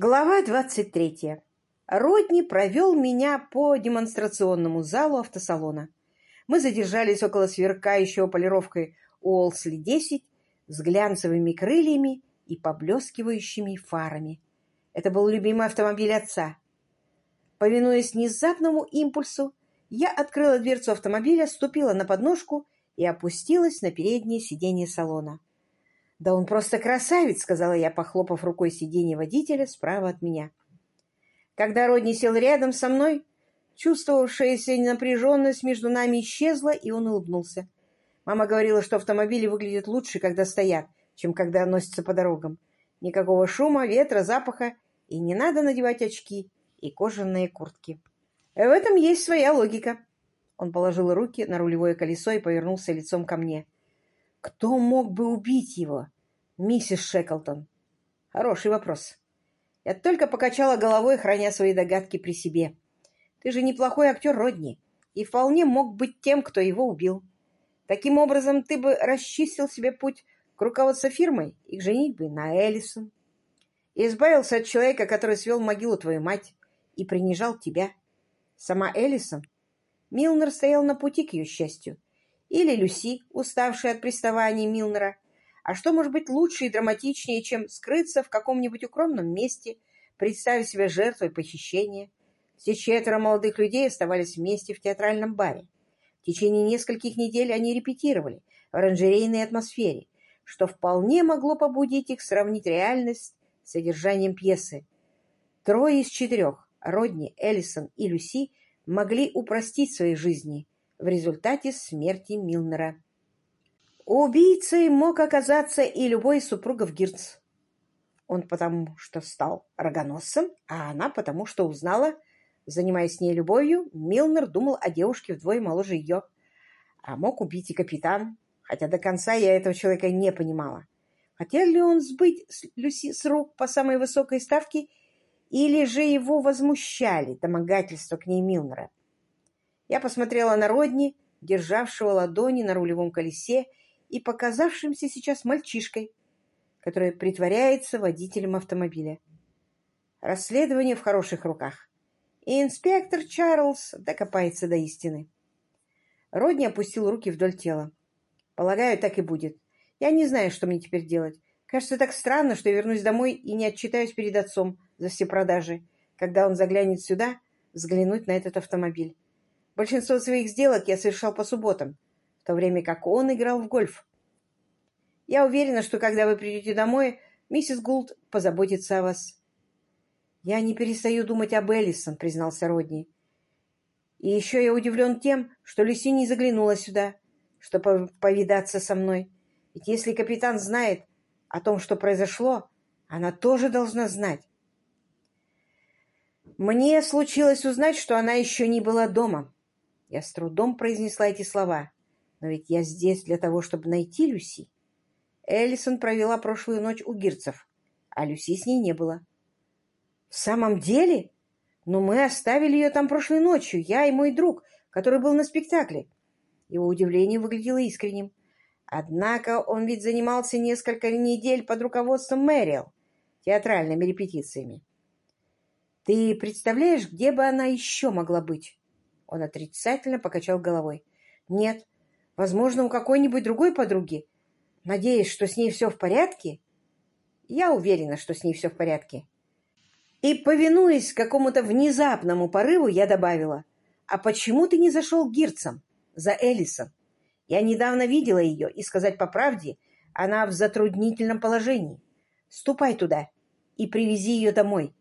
Глава 23. Родни провел меня по демонстрационному залу автосалона. Мы задержались около сверкающего полировкой Уолсли-10 с глянцевыми крыльями и поблескивающими фарами. Это был любимый автомобиль отца. Повинуясь внезапному импульсу, я открыла дверцу автомобиля, ступила на подножку и опустилась на переднее сиденье салона. «Да он просто красавец!» — сказала я, похлопав рукой сиденье водителя справа от меня. Когда Родни сел рядом со мной, чувствовавшаяся напряженность между нами исчезла, и он улыбнулся. Мама говорила, что автомобили выглядят лучше, когда стоят, чем когда носятся по дорогам. Никакого шума, ветра, запаха, и не надо надевать очки и кожаные куртки. В этом есть своя логика. Он положил руки на рулевое колесо и повернулся лицом ко мне. Кто мог бы убить его? Миссис Шеклтон. Хороший вопрос. Я только покачала головой, храня свои догадки при себе. Ты же неплохой актер, Родни, и вполне мог быть тем, кто его убил. Таким образом, ты бы расчистил себе путь к руководству фирмой и к женитьбе на Эллисон. И избавился от человека, который свел могилу твою мать и принижал тебя. Сама Эллисон. Милнер стоял на пути к ее счастью, или Люси, уставшая от приставаний Милнера. А что может быть лучше и драматичнее, чем скрыться в каком-нибудь укромном месте, представив себя жертвой похищения? Все четверо молодых людей оставались вместе в театральном баре. В течение нескольких недель они репетировали в оранжерейной атмосфере, что вполне могло побудить их сравнить реальность с содержанием пьесы. Трое из четырех, Родни, Эллисон и Люси, могли упростить свои жизни – в результате смерти Милнера. Убийцей мог оказаться и любой из супругов Гирц. Он потому что стал рогоносцем, а она потому что узнала, занимаясь с ней любовью, Милнер думал о девушке вдвое моложе ее. А мог убить и капитан, хотя до конца я этого человека не понимала. Хотел ли он сбыть Люси с рук по самой высокой ставке, или же его возмущали домогательства к ней Милнера? Я посмотрела на Родни, державшего ладони на рулевом колесе и показавшимся сейчас мальчишкой, который притворяется водителем автомобиля. Расследование в хороших руках. И инспектор Чарльз докопается до истины. Родни опустил руки вдоль тела. Полагаю, так и будет. Я не знаю, что мне теперь делать. Кажется так странно, что я вернусь домой и не отчитаюсь перед отцом за все продажи, когда он заглянет сюда взглянуть на этот автомобиль. Большинство своих сделок я совершал по субботам, в то время как он играл в гольф. Я уверена, что когда вы придете домой, миссис Гулд позаботится о вас. Я не перестаю думать об Эллисон, признался Родни. И еще я удивлен тем, что Люси не заглянула сюда, чтобы повидаться со мной. Ведь если капитан знает о том, что произошло, она тоже должна знать. Мне случилось узнать, что она еще не была дома. Я с трудом произнесла эти слова. Но ведь я здесь для того, чтобы найти Люси. Эллисон провела прошлую ночь у Гирцев, а Люси с ней не было. В самом деле? Но мы оставили ее там прошлой ночью, я и мой друг, который был на спектакле. Его удивление выглядело искренним. Однако он ведь занимался несколько недель под руководством Мэриэл театральными репетициями. Ты представляешь, где бы она еще могла быть? Он отрицательно покачал головой. «Нет. Возможно, у какой-нибудь другой подруги. Надеюсь, что с ней все в порядке?» «Я уверена, что с ней все в порядке». И, повинуясь какому-то внезапному порыву, я добавила, «А почему ты не зашел к Гирцам за Элисон? Я недавно видела ее, и, сказать по правде, она в затруднительном положении. Ступай туда и привези ее домой.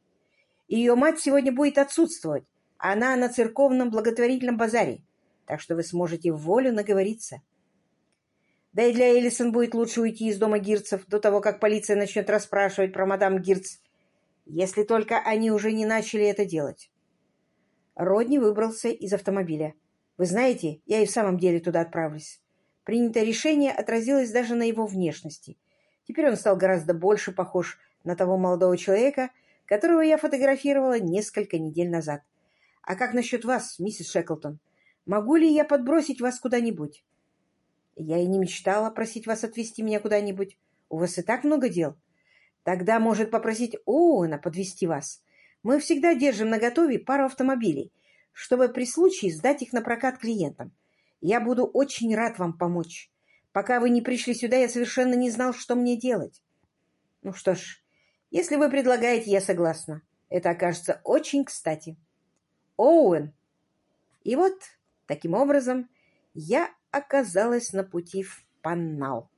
Ее мать сегодня будет отсутствовать, она на церковном благотворительном базаре, так что вы сможете в волю наговориться. Да и для Элисон будет лучше уйти из дома Гирцев до того, как полиция начнет расспрашивать про мадам Гирц, если только они уже не начали это делать. Родни выбрался из автомобиля. Вы знаете, я и в самом деле туда отправлюсь. Принятое решение отразилось даже на его внешности. Теперь он стал гораздо больше похож на того молодого человека, которого я фотографировала несколько недель назад. А как насчет вас, миссис Шеклтон? Могу ли я подбросить вас куда-нибудь? Я и не мечтала просить вас отвезти меня куда-нибудь. У вас и так много дел. Тогда может попросить Оуэна подвести вас. Мы всегда держим наготове пару автомобилей, чтобы при случае сдать их на прокат клиентам. Я буду очень рад вам помочь. Пока вы не пришли сюда, я совершенно не знал, что мне делать. Ну что ж, если вы предлагаете, я согласна. Это окажется очень кстати. Оуэн. И вот, таким образом, я оказалась на пути в Паннал.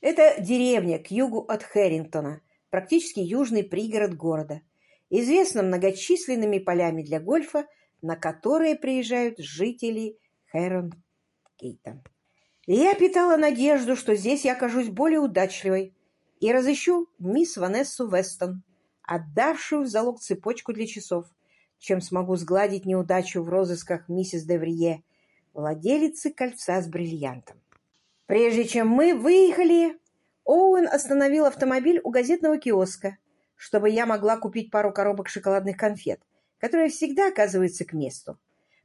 Это деревня к югу от Хэрингтона, практически южный пригород города, известна многочисленными полями для гольфа, на которые приезжают жители Хэронгейта. Я питала надежду, что здесь я окажусь более удачливой и разыщу мисс Ванессу Вестон, отдавшую в залог цепочку для часов, чем смогу сгладить неудачу в розысках миссис Деврие, владелицы кольца с бриллиантом. Прежде чем мы выехали, Оуэн остановил автомобиль у газетного киоска, чтобы я могла купить пару коробок шоколадных конфет, которые всегда оказываются к месту.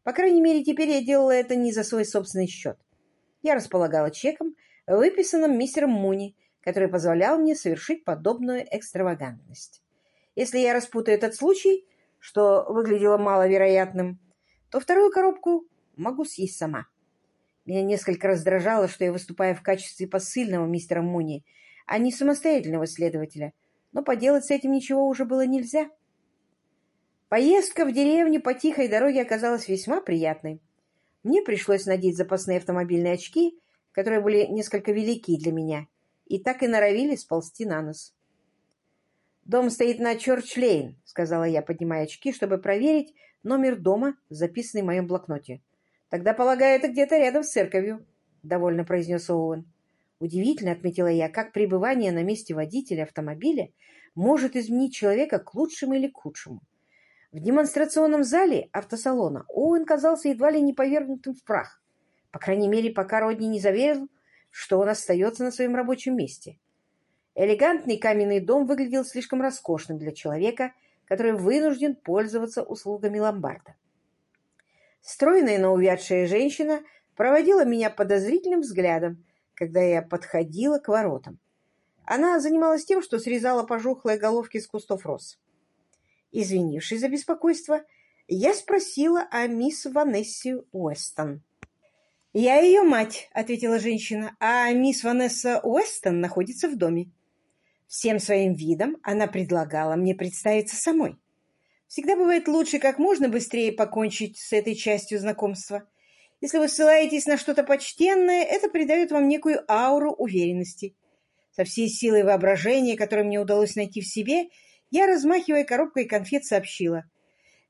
По крайней мере, теперь я делала это не за свой собственный счет. Я располагала чеком, выписанным мистером Муни, который позволял мне совершить подобную экстравагантность. Если я распутаю этот случай, что выглядело маловероятным, то вторую коробку могу съесть сама. Меня несколько раздражало, что я выступаю в качестве посыльного мистера Муни, а не самостоятельного следователя, но поделать с этим ничего уже было нельзя. Поездка в деревню по тихой дороге оказалась весьма приятной. Мне пришлось надеть запасные автомобильные очки, которые были несколько велики для меня, и так и норовили сползти на нос. «Дом стоит на Чорч-Лейн», — сказала я, поднимая очки, чтобы проверить номер дома, записанный в моем блокноте. «Тогда, полагаю, это где-то рядом с церковью», — довольно произнес Оуэн. Удивительно, отметила я, как пребывание на месте водителя автомобиля может изменить человека к лучшему или к худшему. В демонстрационном зале автосалона Оуэн казался едва ли не повергнутым в прах. По крайней мере, пока Родни не заверил, что он остается на своем рабочем месте. Элегантный каменный дом выглядел слишком роскошным для человека, который вынужден пользоваться услугами ломбарда. Стройная, но увядшая женщина проводила меня подозрительным взглядом, когда я подходила к воротам. Она занималась тем, что срезала пожухлые головки с кустов роз. Извинившись за беспокойство, я спросила о мисс Ванессе Уэстон. «Я ее мать», — ответила женщина, — «а мисс Ванесса Уэстон находится в доме». Всем своим видом она предлагала мне представиться самой. Всегда бывает лучше как можно быстрее покончить с этой частью знакомства. Если вы ссылаетесь на что-то почтенное, это придает вам некую ауру уверенности. Со всей силой воображения, которую мне удалось найти в себе, я, размахивая коробкой конфет, сообщила.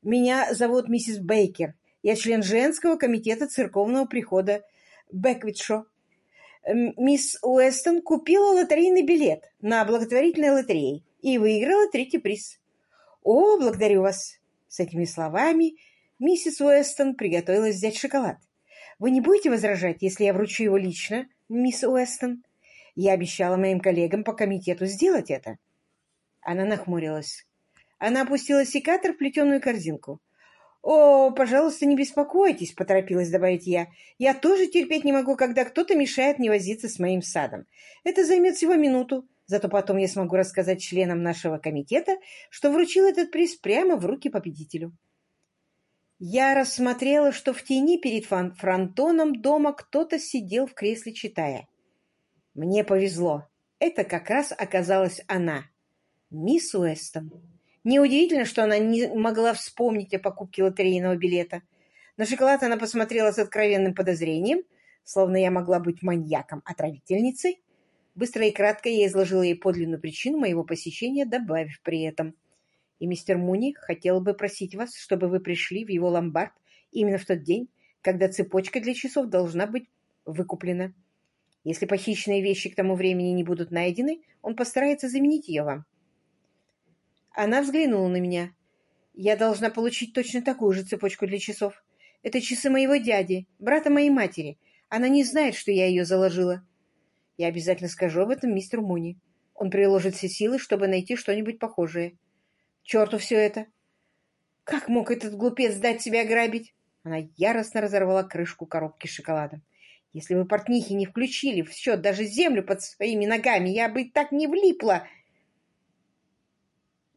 «Меня зовут миссис Бейкер. Я член женского комитета церковного прихода Беквитшо. Мисс Уэстон купила лотерейный билет на благотворительной лотерее и выиграла третий приз. «О, благодарю вас!» С этими словами миссис Уэстон приготовилась взять шоколад. «Вы не будете возражать, если я вручу его лично, мисс Уэстон? Я обещала моим коллегам по комитету сделать это». Она нахмурилась. Она опустила секатор в плетеную корзинку. «О, пожалуйста, не беспокойтесь», — поторопилась добавить я. «Я тоже терпеть не могу, когда кто-то мешает мне возиться с моим садом. Это займет всего минуту. Зато потом я смогу рассказать членам нашего комитета, что вручил этот приз прямо в руки победителю. Я рассмотрела, что в тени перед фронтоном дома кто-то сидел в кресле, читая. Мне повезло. Это как раз оказалась она, мисс Уэстон. Неудивительно, что она не могла вспомнить о покупке лотерейного билета. На шоколад она посмотрела с откровенным подозрением, словно я могла быть маньяком-отравительницей, Быстро и кратко я изложила ей подлинную причину моего посещения, добавив при этом. И мистер Муни хотел бы просить вас, чтобы вы пришли в его ломбард именно в тот день, когда цепочка для часов должна быть выкуплена. Если похищенные вещи к тому времени не будут найдены, он постарается заменить ее вам. Она взглянула на меня. Я должна получить точно такую же цепочку для часов. Это часы моего дяди, брата моей матери. Она не знает, что я ее заложила. Я обязательно скажу об этом мистеру Муни. Он приложит все силы, чтобы найти что-нибудь похожее. Черту все это! Как мог этот глупец дать себя грабить? Она яростно разорвала крышку коробки с шоколадом. Если бы портнихи не включили в счет даже землю под своими ногами, я бы так не влипла.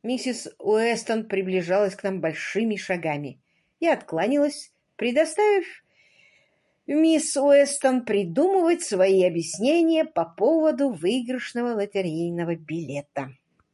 Миссис Уэстон приближалась к нам большими шагами. Я откланялась, предоставив мисс Уэстон придумывать свои объяснения по поводу выигрышного лотерейного билета.